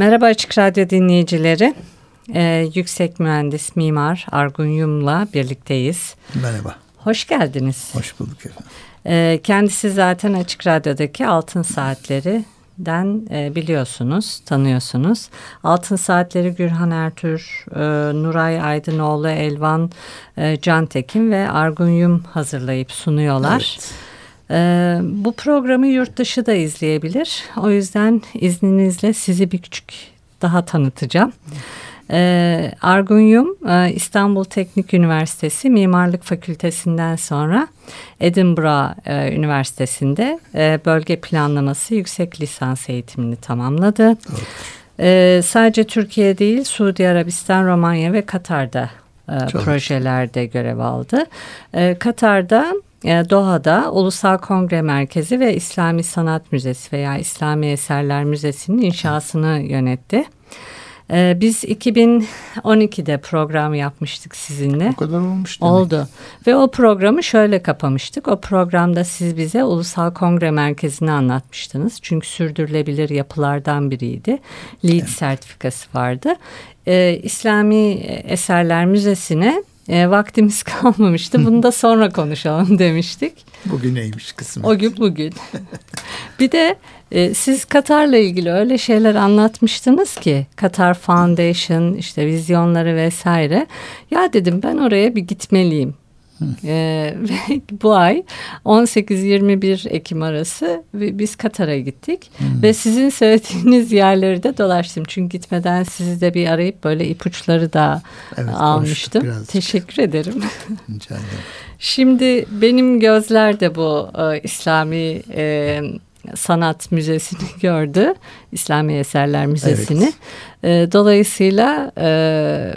Merhaba Açık Radyo dinleyicileri. Ee, yüksek mühendis mimar Argun Yum'la birlikteyiz. Merhaba. Hoş geldiniz. Hoş bulduk efendim. Ee, kendisi zaten Açık Radyo'daki Altın Saatleri den e, biliyorsunuz, tanıyorsunuz. Altın Saatleri Gürhan Ertür, e, Nuray Aydınoğlu, Elvan e, Cantekin ve Argun Yum hazırlayıp sunuyorlar. Evet. Ee, bu programı yurt dışı da izleyebilir. O yüzden izninizle sizi bir küçük daha tanıtacağım. Ee, Argun Yum e, İstanbul Teknik Üniversitesi Mimarlık Fakültesinden sonra Edinburgh e, Üniversitesi'nde e, bölge planlaması yüksek lisans eğitimini tamamladı. Evet. Ee, sadece Türkiye değil Suudi Arabistan, Romanya ve Katar'da projelerde görev aldı. Katar'da e, Doha'da Ulusal Kongre Merkezi ve İslami Sanat Müzesi veya İslami Eserler Müzesi'nin inşasını yönetti. E, biz 2012'de program yapmıştık sizinle. O kadar olmuş demek. Oldu. Ve o programı şöyle kapamıştık. O programda siz bize Ulusal Kongre Merkezi'ni anlatmıştınız. Çünkü sürdürülebilir yapılardan biriydi. LEED evet. sertifikası vardı. Ee, İslami Eserler Müzesi'ne e, vaktimiz kalmamıştı. Bunu da sonra konuşalım demiştik. Bugün neymiş kısmet. O gün bugün. bir de e, siz Katar'la ilgili öyle şeyler anlatmıştınız ki Katar Foundation işte vizyonları vesaire. Ya dedim ben oraya bir gitmeliyim. Ee, bu ay 18-21 Ekim arası biz Katar'a gittik hmm. ve sizin söylediğiniz yerleri de dolaştım. Çünkü gitmeden sizi de bir arayıp böyle ipuçları da evet, almıştım. Teşekkür ederim. Şimdi benim gözler de bu e, İslami e, Sanat Müzesi'ni gördü. İslami Eserler Müzesi'ni. Evet. E, dolayısıyla e,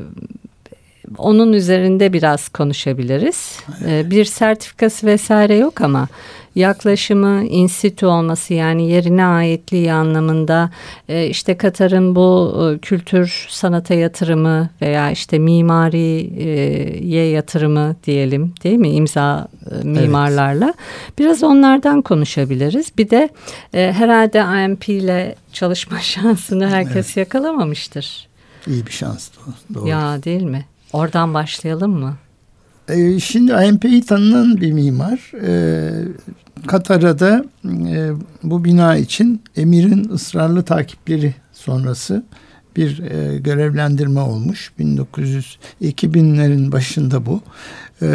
onun üzerinde biraz konuşabiliriz. Evet. Bir sertifikası vesaire yok ama yaklaşımı institü olması yani yerine aitliği anlamında e, işte Katar'ın bu e, kültür sanata yatırımı veya işte mimariye yatırımı diyelim değil mi imza e, mimarlarla evet. biraz onlardan konuşabiliriz. Bir de herhalde AMP ile çalışma şansını herkes evet. yakalamamıştır. İyi bir şans doğru. Ya değil mi? Oradan başlayalım mı? E, şimdi AMP'yi tanınan bir mimar. E, Katar'a da e, bu bina için emirin ısrarlı takipleri sonrası bir e, görevlendirme olmuş. 1900 2000'lerin başında bu. E,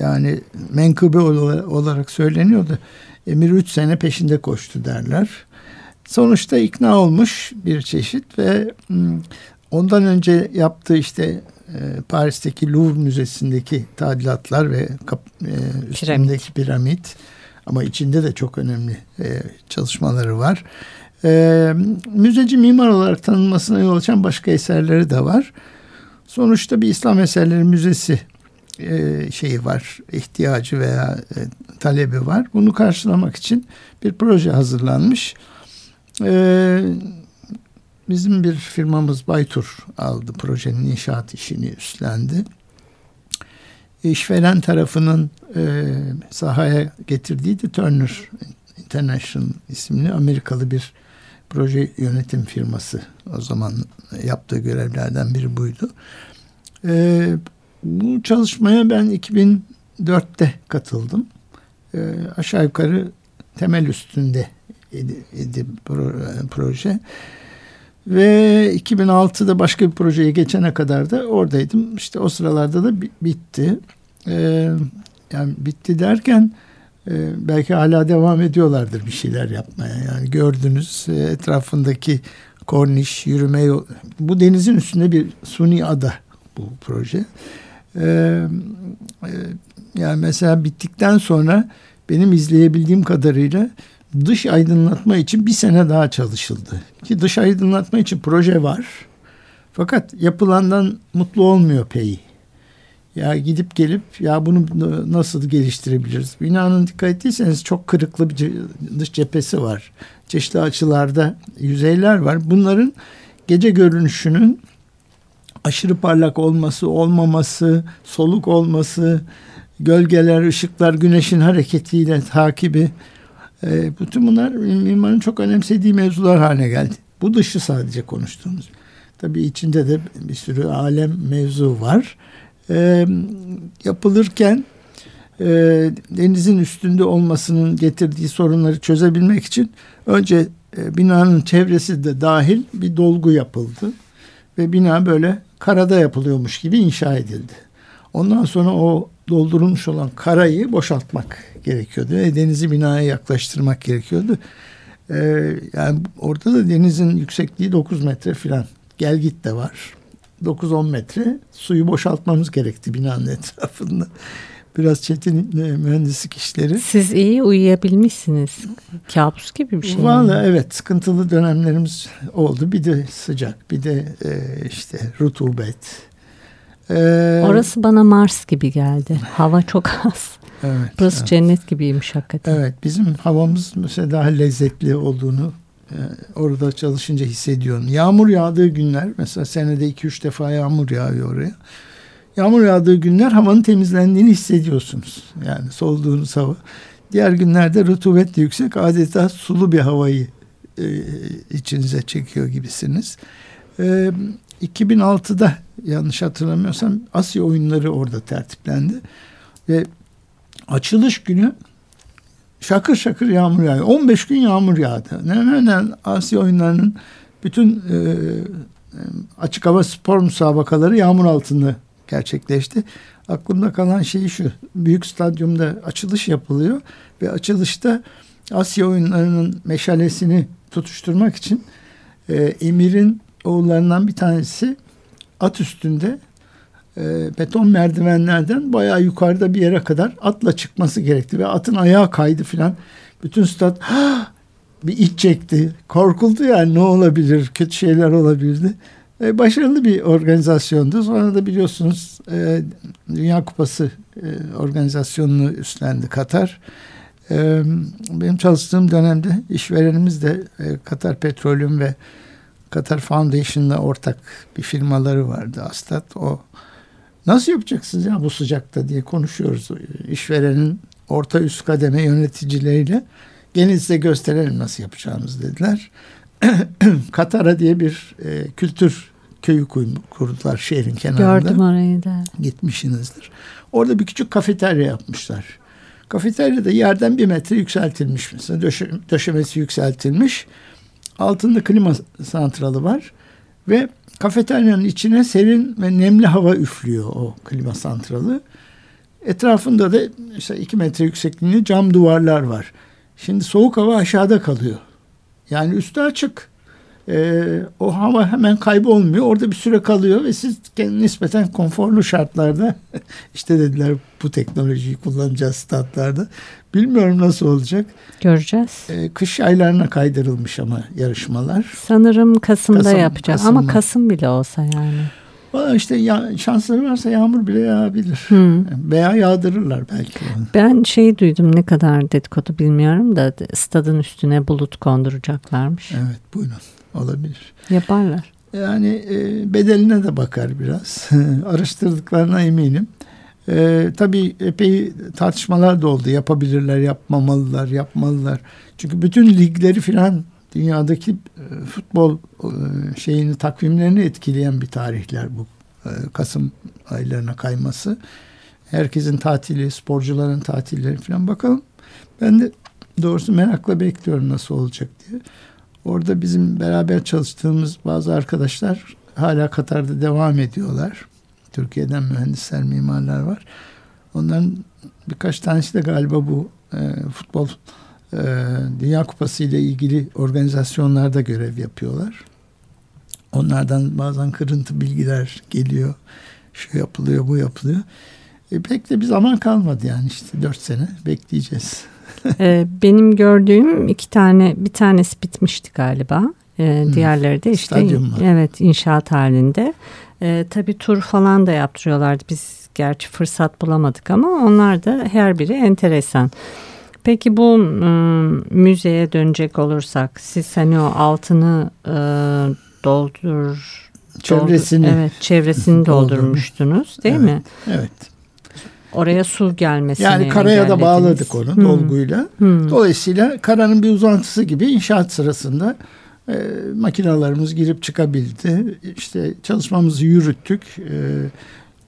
yani menkıbe olarak söyleniyordu. Emir üç sene peşinde koştu derler. Sonuçta ikna olmuş bir çeşit ve ondan önce yaptığı işte Paris'teki Louvre Müzesi'ndeki tadilatlar ve kap, e, üstündeki piramit. piramit ama içinde de çok önemli e, çalışmaları var. E, müzeci mimar olarak tanınmasına yol açan başka eserleri de var. Sonuçta bir İslam Eserleri Müzesi e, şeyi var, ihtiyacı veya e, talebi var. Bunu karşılamak için bir proje hazırlanmış. E, Bizim bir firmamız Baytur aldı projenin inşaat işini üstlendi. İşveren tarafının e, sahaya getirdiği de Turner International isimli Amerikalı bir proje yönetim firması. O zaman yaptığı görevlerden biri buydu. E, bu çalışmaya ben 2004'te katıldım. E, aşağı yukarı temel üstünde idi, idi proje. Ve 2006'da başka bir projeye geçene kadar da oradaydım. İşte o sıralarda da bitti. Ee, yani bitti derken e, belki hala devam ediyorlardır bir şeyler yapmaya. Yani gördünüz e, etrafındaki korniş, yürüme yol. Bu denizin üstünde bir suni ada bu proje. Ee, e, yani mesela bittikten sonra benim izleyebildiğim kadarıyla dış aydınlatma için bir sene daha çalışıldı. Ki dış aydınlatma için proje var. Fakat yapılandan mutlu olmuyor Pey. Ya gidip gelip ya bunu nasıl geliştirebiliriz? Binanın dikkat ettiyseniz çok kırıklı bir dış cephesi var. Çeşitli açılarda yüzeyler var. Bunların gece görünüşünün aşırı parlak olması, olmaması, soluk olması, gölgeler, ışıklar, güneşin hareketiyle takibi e, bütün bunlar mimarın çok önemsediği mevzular haline geldi. Bu dışı sadece konuştuğumuz. Tabii içinde de bir sürü alem mevzu var. E, yapılırken e, denizin üstünde olmasının getirdiği sorunları çözebilmek için önce e, binanın çevresi de dahil bir dolgu yapıldı. Ve bina böyle karada yapılıyormuş gibi inşa edildi. Ondan sonra o doldurulmuş olan karayı boşaltmak gerekiyordu. E, denizi binaya yaklaştırmak gerekiyordu. Ee, yani orada da denizin yüksekliği 9 metre filan. Gel git de var. 9-10 metre suyu boşaltmamız gerekti binanın etrafında. Biraz çetin e, mühendislik işleri. Siz iyi uyuyabilmişsiniz. Kabus gibi bir şey. Valla evet sıkıntılı dönemlerimiz oldu. Bir de sıcak bir de e, işte rutubet. Ee, Orası bana Mars gibi geldi. Hava çok az. Evet, Burası evet. cennet gibiymiş hakikaten. Evet bizim havamız mesela daha lezzetli olduğunu e, orada çalışınca hissediyorum. Yağmur yağdığı günler mesela senede 2-3 defa yağmur yağıyor oraya. Yağmur yağdığı günler havanın temizlendiğini hissediyorsunuz. Yani solduğunuz hava. Diğer günlerde rutubet de yüksek adeta sulu bir havayı e, içinize çekiyor gibisiniz. E, 2006'da yanlış hatırlamıyorsam Asya oyunları orada tertiplendi. Ve açılış günü şakır şakır yağmur yağıyor. 15 gün yağmur yağdı. Hemen Asya oyunlarının bütün e, e, açık hava spor müsabakaları yağmur altında gerçekleşti. Aklımda kalan şey şu. Büyük stadyumda açılış yapılıyor ve açılışta Asya oyunlarının meşalesini tutuşturmak için e, emirin oğullarından bir tanesi at üstünde e, beton merdivenlerden bayağı yukarıda bir yere kadar atla çıkması gerekti ve atın ayağı kaydı filan. Bütün stat bir iç çekti. Korkuldu yani ne olabilir, kötü şeyler olabilirdi. E, başarılı bir organizasyondu. Sonra da biliyorsunuz e, Dünya Kupası e, organizasyonunu üstlendi Katar. E, benim çalıştığım dönemde işverenimiz de e, Katar Petroleum ve Katar Foundation'la ortak bir firmaları vardı Astat. O nasıl yapacaksınız ya bu sıcakta diye konuşuyoruz. İşverenin orta üst kademe yöneticileriyle gelin size gösterelim nasıl yapacağımız dediler. Katara diye bir e, kültür köyü kurdular şehrin kenarında. Gördüm orayı da. Gitmişsinizdir. Orada bir küçük kafeterya yapmışlar. Kafeterya da yerden bir metre yükseltilmiş mesela. Döşe, döşemesi yükseltilmiş. Altında klima santralı var. Ve kafeteryanın içine serin ve nemli hava üflüyor o klima santralı. Etrafında da işte iki metre yüksekliğinde cam duvarlar var. Şimdi soğuk hava aşağıda kalıyor. Yani üstü açık e, o hava hemen kaybolmuyor. Orada bir süre kalıyor ve siz nispeten konforlu şartlarda işte dediler bu teknolojiyi kullanacağız statlarda. Bilmiyorum nasıl olacak. Göreceğiz. E, kış aylarına kaydırılmış ama yarışmalar. Sanırım Kasım'da Kasım, yapacağız Kasım'da. ama Kasım bile olsa yani. Valla işte ya, şansları varsa yağmur bile yağabilir. Hmm. Veya yağdırırlar belki. Ben şey duydum ne kadar dedikodu bilmiyorum da stadın üstüne bulut konduracaklarmış. Evet buyurun olabilir. Yaparlar. Yani e, bedeline de bakar biraz. Araştırdıklarına eminim. E, tabii epey tartışmalar da oldu. Yapabilirler, yapmamalılar, yapmalılar. Çünkü bütün ligleri filan dünyadaki e, futbol e, şeyini takvimlerini etkileyen bir tarihler bu. E, Kasım aylarına kayması. Herkesin tatili, sporcuların tatilleri falan bakalım. Ben de doğrusu merakla bekliyorum nasıl olacak diye. Orada bizim beraber çalıştığımız bazı arkadaşlar hala Katar'da devam ediyorlar. Türkiye'den mühendisler, mimarlar var. Onların birkaç tanesi de galiba bu e, futbol e, Dünya Kupası ile ilgili organizasyonlarda görev yapıyorlar. Onlardan bazen kırıntı bilgiler geliyor. Şu yapılıyor, bu yapılıyor. E, pek de bir zaman kalmadı yani işte dört sene bekleyeceğiz. Ee, benim gördüğüm iki tane bir tanesi bitmişti galiba. Ee, diğerleri de işte evet inşaat halinde. Ee, tabii tur falan da yaptırıyorlardı. Biz gerçi fırsat bulamadık ama onlar da her biri enteresan. Peki bu ım, müzeye dönecek olursak siz hani o altını e, doldur Çevresini. doldur- evet çevresini Doldurmuş. doldurmuştunuz değil Evet. mi? Evet. Oraya su gelmesini Yani karaya da bağladık onu Hmm. dolguyla. Hmm. Dolayısıyla karanın bir uzantısı gibi inşaat sırasında e, makinalarımız girip çıkabildi. İşte çalışmamızı yürüttük. E,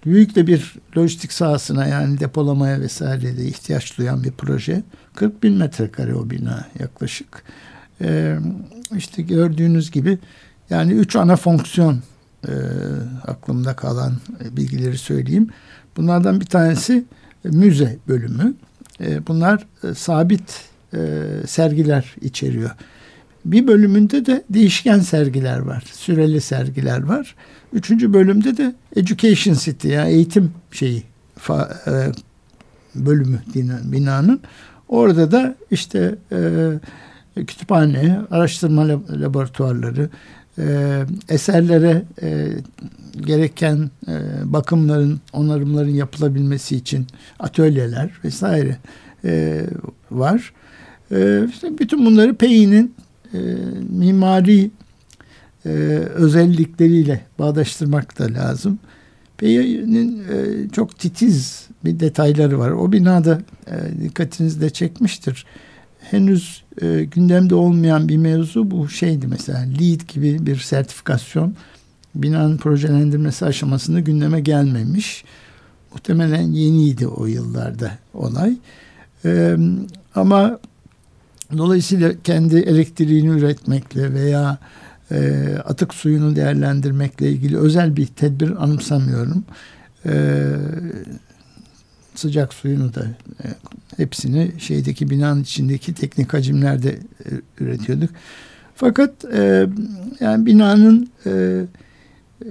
büyük de bir lojistik sahasına yani depolamaya vesaire de ihtiyaç duyan bir proje. 40 bin metrekare o bina yaklaşık. E, işte gördüğünüz gibi yani üç ana fonksiyon e, aklımda kalan e, bilgileri söyleyeyim. Bunlardan bir tanesi e, müze bölümü. E, bunlar e, sabit sergiler içeriyor. Bir bölümünde de değişken sergiler var. Süreli sergiler var. Üçüncü bölümde de Education City yani eğitim şeyi bölümü bina- binanın. Orada da işte kütüphane, araştırma lab- laboratuvarları, e, eserlere e, gereken e, bakımların, onarımların yapılabilmesi için atölyeler vesaire e, var. E, işte bütün bunları Peyin'in e, mimari e, özellikleriyle bağdaştırmak da lazım. Peyin'in e, çok titiz bir detayları var. O binada e, dikkatinizi de çekmiştir. Henüz e, gündemde olmayan bir mevzu bu şeydi mesela LEED gibi bir sertifikasyon binanın projelendirmesi aşamasında gündeme gelmemiş. Muhtemelen yeniydi o yıllarda olay. E, ama dolayısıyla kendi elektriğini üretmekle veya e, atık suyunu değerlendirmekle ilgili özel bir tedbir anımsamıyorum. E, sıcak suyunu da e, hepsini şeydeki binanın içindeki teknik hacimlerde e, üretiyorduk. Fakat e, yani binanın e, e,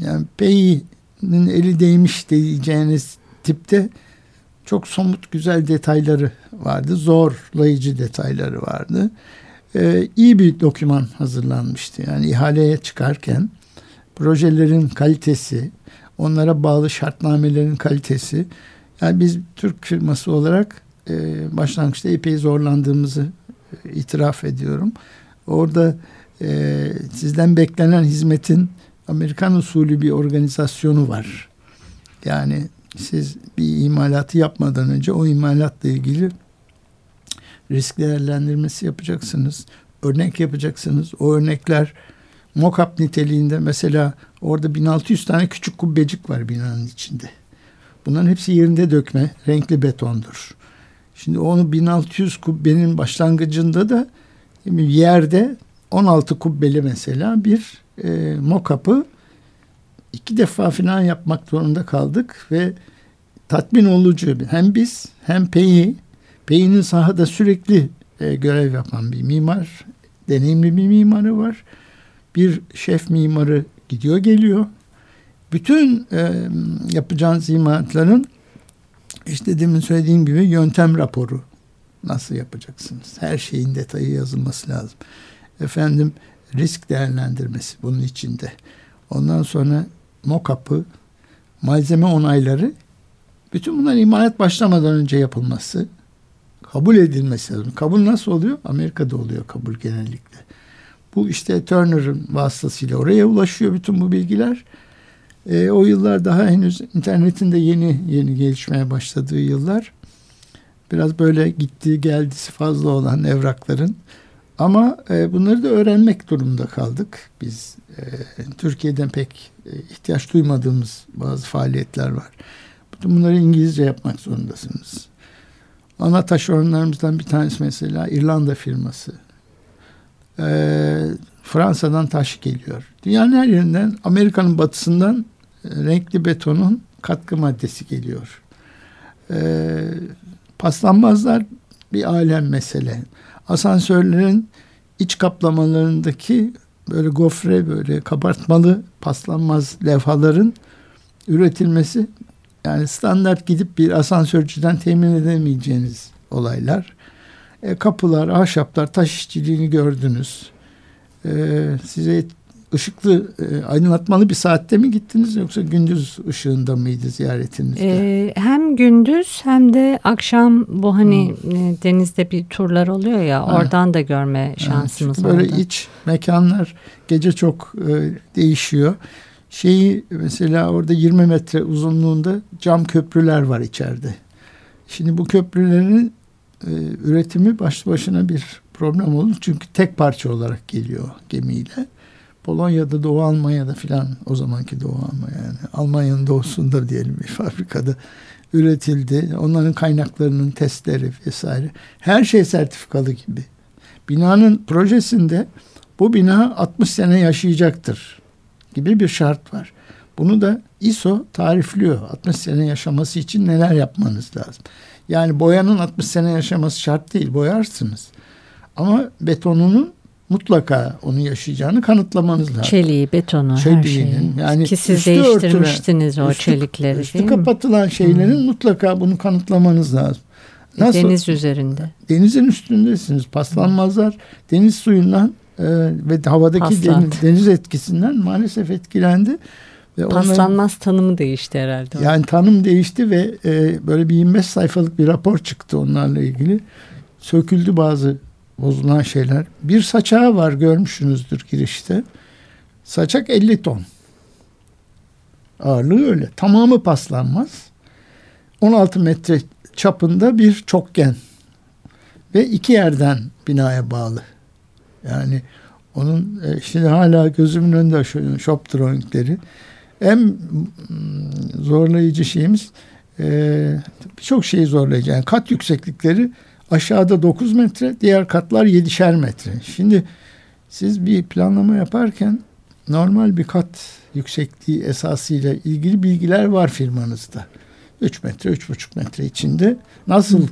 yani Pey'nin eli değmiş diyeceğiniz tipte çok somut güzel detayları vardı. Zorlayıcı detayları vardı. Ee, iyi bir doküman hazırlanmıştı. Yani ihaleye çıkarken projelerin kalitesi, onlara bağlı şartnamelerin kalitesi. Yani biz Türk firması olarak e, başlangıçta epey zorlandığımızı e, itiraf ediyorum. Orada e, sizden beklenen hizmetin Amerikan usulü bir organizasyonu var. Yani siz bir imalatı yapmadan önce o imalatla ilgili risk değerlendirmesi yapacaksınız. Örnek yapacaksınız. O örnekler mock-up niteliğinde mesela orada 1600 tane küçük kubbecik var binanın içinde. Bunların hepsi yerinde dökme, renkli betondur. Şimdi onu 1600 kubbenin başlangıcında da yerde 16 kubbeli mesela bir e, mock-up'ı iki defa falan yapmak zorunda kaldık ve tatmin olucu hem biz hem Peyi Peyi'nin sahada sürekli e, görev yapan bir mimar deneyimli bir mimarı var bir şef mimarı gidiyor geliyor bütün e, yapacağınız imalatların işte demin söylediğim gibi yöntem raporu nasıl yapacaksınız her şeyin detayı yazılması lazım efendim risk değerlendirmesi bunun içinde ondan sonra mock-up'ı malzeme onayları bütün bunlar imalat başlamadan önce yapılması, kabul edilmesi lazım. Kabul nasıl oluyor? Amerika'da oluyor kabul genellikle. Bu işte Turner'ın vasıtasıyla oraya ulaşıyor bütün bu bilgiler. E, o yıllar daha henüz internetin de yeni yeni gelişmeye başladığı yıllar. Biraz böyle gittiği geldisi fazla olan evrakların. Ama e, bunları da öğrenmek durumunda kaldık. Biz e, Türkiye'den pek e, ihtiyaç duymadığımız bazı faaliyetler var. Bütün bunları İngilizce yapmak zorundasınız. Ana taşeronlarımızdan bir tanesi mesela İrlanda firması. Ee, Fransa'dan taş geliyor. Dünyanın her yerinden Amerika'nın batısından e, renkli betonun katkı maddesi geliyor. Ee, paslanmazlar bir alem mesele. Asansörlerin iç kaplamalarındaki böyle gofre böyle kabartmalı paslanmaz levhaların üretilmesi yani standart gidip bir asansörcüden temin edemeyeceğiniz olaylar. E, kapılar, ahşaplar, taş işçiliğini gördünüz. E, size ışıklı, e, aydınlatmalı bir saatte mi gittiniz yoksa gündüz ışığında mıydı ziyaretinizde? Ee, hem gündüz hem de akşam bu hani hmm. E, denizde bir turlar oluyor ya ha. oradan da görme şansımız evet, böyle oldu. Böyle iç mekanlar gece çok e, değişiyor. Şeyi mesela orada 20 metre uzunluğunda cam köprüler var içeride. Şimdi bu köprülerin e, üretimi başlı başına bir problem oldu. Çünkü tek parça olarak geliyor gemiyle. Polonya'da Doğu Almanya'da filan o zamanki Doğu Almanya yani Almanya'nın doğusunda diyelim bir fabrikada üretildi. Onların kaynaklarının testleri vesaire. Her şey sertifikalı gibi. Binanın projesinde bu bina 60 sene yaşayacaktır gibi bir şart var. Bunu da ISO tarifliyor. 60 sene yaşaması için neler yapmanız lazım. Yani boyanın 60 sene yaşaması şart değil. Boyarsınız. Ama betonunun mutlaka onu yaşayacağını kanıtlamanız lazım. Çeliği, betonu, Çeliğinin, her şeyi. Yani Ki siz değiştirmiştiniz örtülen, o üstü, çelikleri üstü kapatılan şeylerin hmm. mutlaka bunu kanıtlamanız lazım. Nasıl? Deniz üzerinde. Denizin üstündesiniz. Paslanmazlar. Deniz suyundan e, ve havadaki deniz, deniz etkisinden maalesef etkilendi. Ve Paslanmaz tanımı değişti herhalde. Yani tanım değişti ve e, böyle bir 25 sayfalık bir rapor çıktı onlarla ilgili. Söküldü bazı bozulan şeyler. Bir saçağı var görmüşsünüzdür girişte. Saçak 50 ton. Ağırlığı öyle. Tamamı paslanmaz. 16 metre çapında bir çokgen. Ve iki yerden binaya bağlı. Yani onun e, şimdi hala gözümün önünde şu shop drawingleri. En mm, zorlayıcı şeyimiz e, birçok şeyi zorlayıcı. Yani kat yükseklikleri Aşağıda 9 metre, diğer katlar 7'şer metre. Şimdi siz bir planlama yaparken normal bir kat yüksekliği esasıyla ilgili bilgiler var firmanızda. 3 metre, 3,5 metre içinde nasıl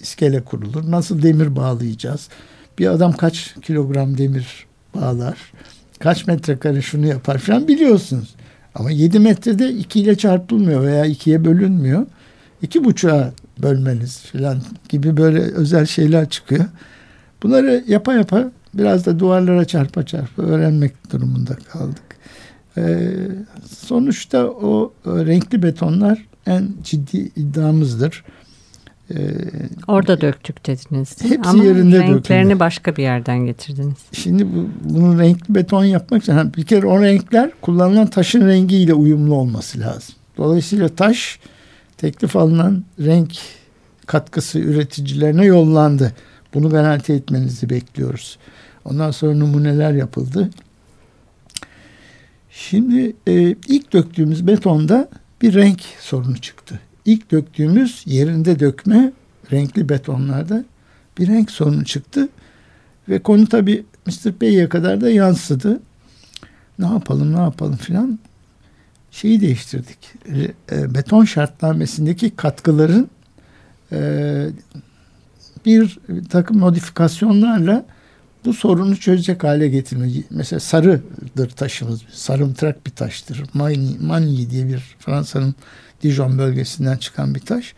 iskele kurulur, nasıl demir bağlayacağız, bir adam kaç kilogram demir bağlar, kaç metrekare şunu yapar falan biliyorsunuz. Ama 7 metrede 2 ile çarpılmıyor veya 2'ye bölünmüyor. 2,5'a bölmeniz falan gibi böyle özel şeyler çıkıyor. Bunları yapa yapa biraz da duvarlara çarpa çarpa öğrenmek durumunda kaldık. Ee, sonuçta o renkli betonlar en ciddi iddiamızdır. Ee, Orada döktük dediniz. Hepsi Ama yerinde renklerini dökülür. başka bir yerden getirdiniz. Şimdi bu, bunu renkli beton yapmak için bir kere o renkler kullanılan taşın rengiyle uyumlu olması lazım. Dolayısıyla taş teklif alınan renk katkısı üreticilerine yollandı. Bunu garanti etmenizi bekliyoruz. Ondan sonra numuneler yapıldı. Şimdi e, ilk döktüğümüz betonda bir renk sorunu çıktı. İlk döktüğümüz yerinde dökme renkli betonlarda bir renk sorunu çıktı. Ve konu tabi Mr. Bey'e kadar da yansıdı. Ne yapalım ne yapalım filan şeyi değiştirdik. E, beton şartnamesindeki katkıların e, bir takım modifikasyonlarla bu sorunu çözecek hale getirme. Mesela sarıdır taşımız. Sarımtırak bir taştır. Mani, Mani diye bir Fransa'nın Dijon bölgesinden çıkan bir taş.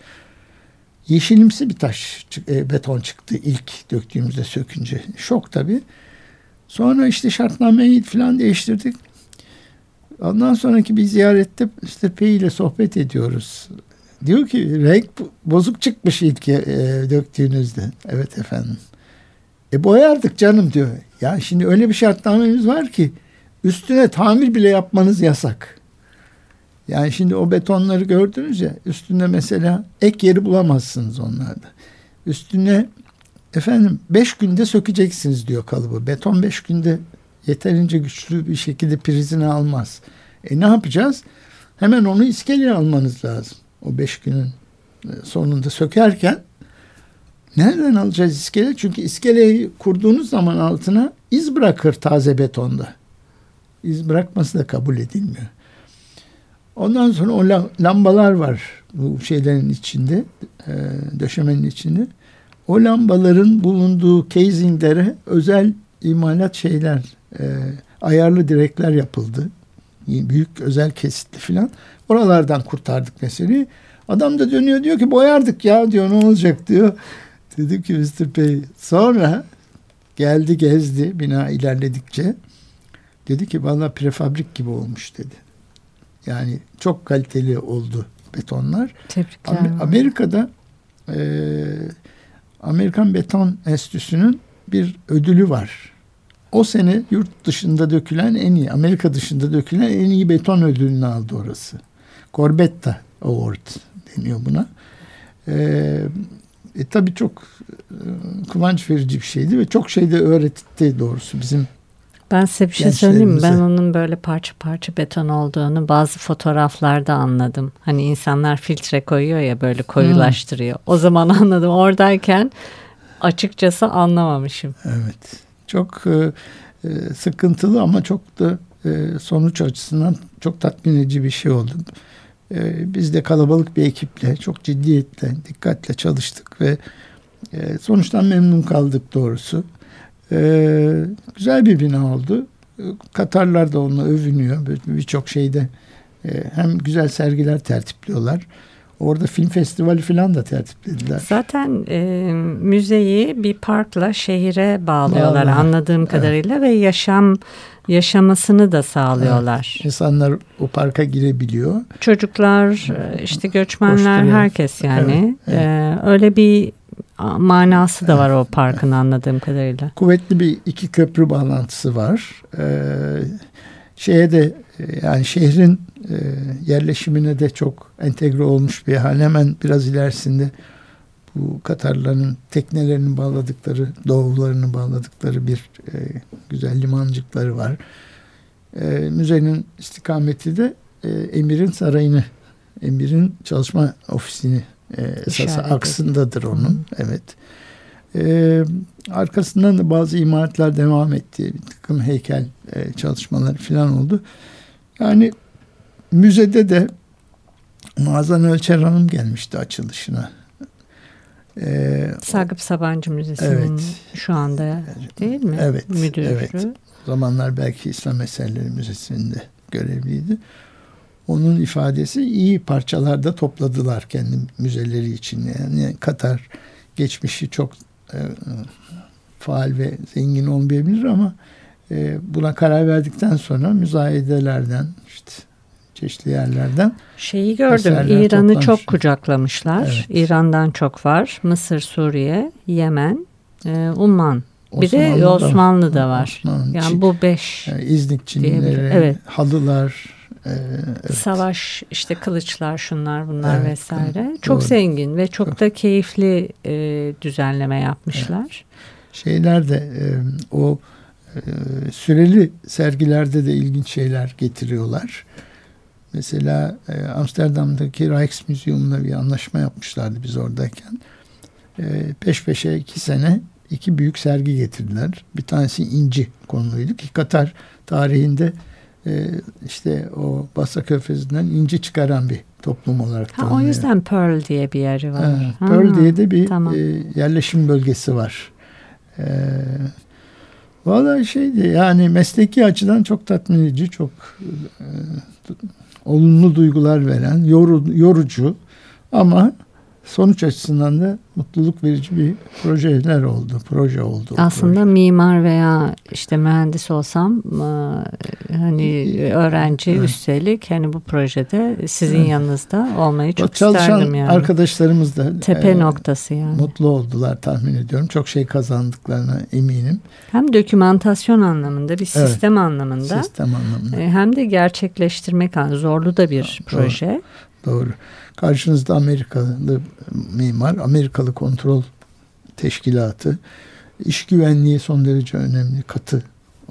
Yeşilimsi bir taş e, beton çıktı ilk döktüğümüzde sökünce. Şok tabii. Sonra işte şartnameyi falan değiştirdik. Ondan sonraki bir ziyarette işte Pey ile sohbet ediyoruz. Diyor ki renk bozuk çıkmış ilk e, döktüğünüzde. Evet efendim. E boyardık canım diyor. Ya şimdi öyle bir şartnamemiz var ki üstüne tamir bile yapmanız yasak. Yani şimdi o betonları gördünüz ya üstünde mesela ek yeri bulamazsınız onlarda. Üstüne efendim beş günde sökeceksiniz diyor kalıbı. Beton beş günde yeterince güçlü bir şekilde prizini almaz. E ne yapacağız? Hemen onu iskeleye almanız lazım. O beş günün e, sonunda sökerken nereden alacağız iskele? Çünkü iskeleyi kurduğunuz zaman altına iz bırakır taze betonda. İz bırakması da kabul edilmiyor. Ondan sonra o lambalar var bu şeylerin içinde, e, döşemenin içinde. O lambaların bulunduğu casinglere özel imalat şeyler, e, ayarlı direkler yapıldı. Büyük özel kesitli filan. Oralardan kurtardık meseleyi. Adam da dönüyor diyor ki boyardık ya diyor ne olacak diyor. Dedim ki Mr. Bey sonra geldi gezdi bina ilerledikçe. Dedi ki valla prefabrik gibi olmuş dedi. Yani çok kaliteli oldu betonlar. Tebrikler. Am- Amerika'da e, Amerikan Beton Enstitüsü'nün bir ödülü var. O sene yurt dışında dökülen en iyi, Amerika dışında dökülen en iyi beton ödülünü aldı orası. Corbetta Award deniyor buna. E, e, tabii çok e, kıvanç verici bir şeydi ve çok şey de öğretti doğrusu bizim Ben size bir şey söyleyeyim mi? Ben onun böyle parça parça beton olduğunu bazı fotoğraflarda anladım. Hani insanlar filtre koyuyor ya böyle koyulaştırıyor. O zaman anladım. Oradayken açıkçası anlamamışım. Evet. Çok e, e, sıkıntılı ama çok da e, sonuç açısından çok tatmin edici bir şey oldu. E, biz de kalabalık bir ekiple çok ciddiyetle, dikkatle çalıştık ve e, sonuçtan memnun kaldık doğrusu. E, güzel bir bina oldu. Katarlar da onunla övünüyor. Bir- Birçok şeyde e, hem güzel sergiler tertipliyorlar. Orada film festivali falan da tertiplediler. Zaten e, müzeyi bir parkla şehire bağlıyorlar Bağlı. anladığım Evet. kadarıyla ve yaşam yaşamasını da sağlıyorlar. İnsanlar o parka girebiliyor. Çocuklar, e, işte göçmenler, Koşturuyor. herkes yani. Evet, E, öyle bir manası da var o parkın anladığım kadarıyla. kuvvetli bir iki köprü bağlantısı var. Ee, şeye de yani şehrin e, yerleşimine de çok entegre olmuş bir hal. Hemen biraz ilerisinde bu Katarların teknelerini bağladıkları, doğularını bağladıkları bir e, güzel limancıkları var. E, müzenin istikameti de e, Emir'in sarayını, Emir'in çalışma ofisini e, İşaret aksındadır onun. Hı. Evet. Ee, arkasından da bazı imaretler devam etti. Bir takım heykel e, çalışmaları falan oldu. Yani müzede de Nazan Ölçer Hanım gelmişti açılışına. Ee, Sagıp Sabancı Müzesi'nin Evet. şu anda değil mi? Evet, Müdürü. evet. o zamanlar belki İslam Eserleri Müzesi'nde görevliydi. Onun ifadesi iyi parçalarda topladılar kendi müzeleri için. Yani Katar geçmişi çok e, faal ve zengin olmayabilir ama e, buna karar verdikten sonra müzayedelerden işte çeşitli yerlerden Şeyi gördüm. İran'ı çok kucaklamışlar. Evet. İran'dan çok var. Mısır, Suriye, Yemen, e, Umman. Bir de Osmanlı'da- Osmanlı da var. Osmanlı, Yani bu beş yani İznik diyebilirim. Evet. halılar, e, evet. savaş işte kılıçlar şunlar bunlar Evet, vesaire. evet, çok doğru. zengin ve çok Çok. da keyifli e, düzenleme yapmışlar. şeyler de e, o e, süreli sergilerde de ilginç şeyler getiriyorlar. Mesela e, Amsterdam'daki Rijksmuseum'la bir anlaşma yapmışlardı biz oradayken. E, peş peşe iki sene iki büyük sergi getirdiler. Bir tanesi inci konuluydu ki Katar tarihinde e, işte o Basra Körfezi'nden inci çıkaran bir toplum olarak Ha, o tanınıyor. yüzden Pearl diye bir yeri var. Ha, Ha, Pearl diye de bir tamam. e, yerleşim bölgesi var. E, Valla şeydi yani mesleki açıdan çok tatmin edici, çok e, olumlu duygular veren, yoru, yorucu ama sonuç açısından da mutluluk verici bir projeler oldu, proje oldu. Aslında proje. mimar veya işte mühendis olsam e, hani öğrenci Evet. üstelik hani bu projede sizin Evet. yanınızda olmayı Bak, çok çalışan isterdim yani. arkadaşlarımız da Tepe e, noktası yani. mutlu oldular tahmin ediyorum. Çok şey kazandıklarına eminim. Hem dokümantasyon anlamında bir Evet. sistem anlamında Sistem anlamında. e, hem de gerçekleştirmek zorlu da bir Doğru. proje. Doğru. Karşınızda Amerikalı mimar, Amerikalı kontrol teşkilatı. İş güvenliği son derece önemli, katı.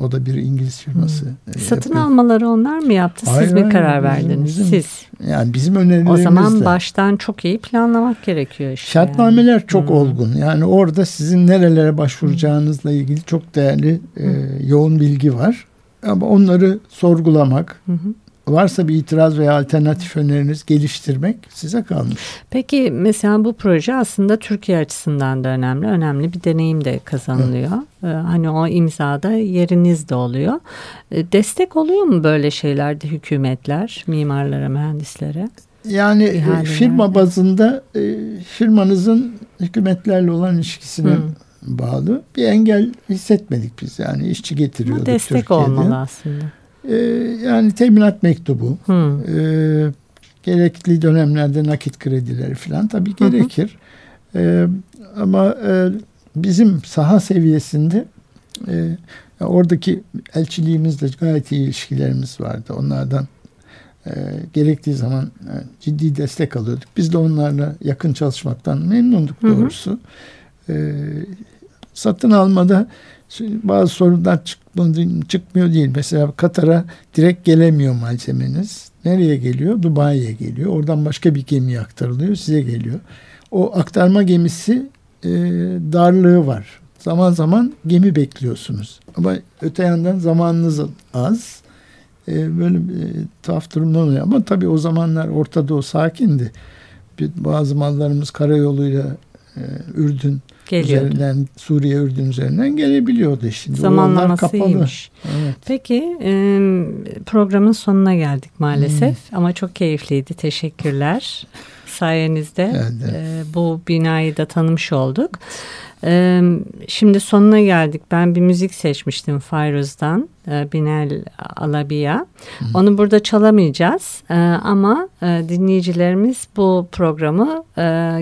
O da bir İngiliz firması. e, Satın yapıyor. almaları onlar mı yaptı? Siz Hayır, mi karar bizim- verdiniz? bizim Siz. Yani bizim O önerilerimizle. zaman baştan çok iyi planlamak gerekiyor işte. yani. Şartnameler çok Hmm. olgun. Yani orada sizin nerelere başvuracağınızla ilgili çok değerli, e, yoğun bilgi var. Ama onları sorgulamak, hı. Varsa bir itiraz veya alternatif öneriniz geliştirmek size kalmış. Peki mesela bu proje aslında Türkiye açısından da önemli. Önemli bir deneyim de kazanılıyor. Evet. Hani o imzada yeriniz de oluyor. E, destek oluyor mu böyle şeylerde hükümetler, mimarlara, mühendislere? Yani e, İhaleler. firma bazında firmanızın hükümetlerle olan ilişkisine bağlı bir engel hissetmedik biz. Yani işçi getiriyorduk Ama destek Türkiye'de. olmalı aslında. Ee, yani teminat mektubu, hmm. e, gerekli dönemlerde nakit kredileri falan tabii gerekir. E, ama e, bizim saha seviyesinde e, oradaki elçiliğimizle gayet iyi ilişkilerimiz vardı. Onlardan e, gerektiği zaman e, ciddi destek alıyorduk. Biz de onlarla yakın çalışmaktan memnunduk doğrusu. Hı hı. E, satın almada bazı çıkmadı, çıkmıyor değil. Mesela Katar'a direkt gelemiyor malzemeniz. Nereye geliyor? Dubai'ye geliyor. Oradan başka bir gemiye aktarılıyor. Size geliyor. O aktarma gemisi e, darlığı var. Zaman zaman gemi bekliyorsunuz. Ama öte yandan zamanınız az. E, böyle e, tuhaf durumlar oluyor. Ama tabii o zamanlar Orta Doğu sakindi. Bir, bazı mallarımız karayoluyla Ürdün Geliyordu. üzerinden Suriye Ürdün üzerinden gelebiliyordu şimdi. Zamanlaması iyiymiş. Evet. Peki programın sonuna geldik maalesef hmm. ama çok keyifliydi. Teşekkürler. Sayenizde evet. bu binayı da tanımış olduk. Şimdi sonuna geldik. Ben bir müzik seçmiştim Fayruz'dan. Binel Alabiya. Onu burada çalamayacağız. Ama dinleyicilerimiz bu programı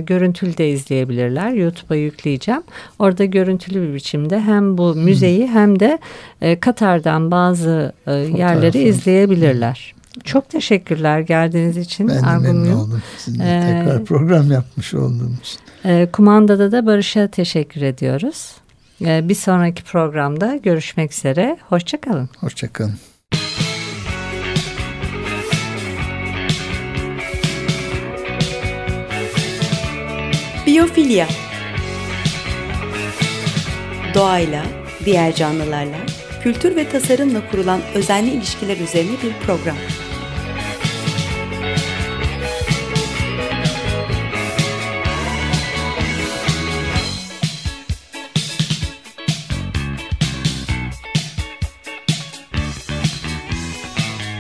görüntülü de izleyebilirler. YouTube'a yükleyeceğim. Orada görüntülü bir biçimde hem bu müzeyi hem de Katar'dan bazı yerleri izleyebilirler. Çok teşekkürler geldiğiniz için. Ben de memnun oldum. Sizinle ee, tekrar program yapmış olduğum için. E, kumandada da Barış'a teşekkür ediyoruz. E, bir sonraki programda görüşmek üzere. Hoşçakalın. Hoşçakalın. Biyofilya Doğayla, diğer canlılarla, kültür ve tasarımla kurulan özenli ilişkiler üzerine bir program.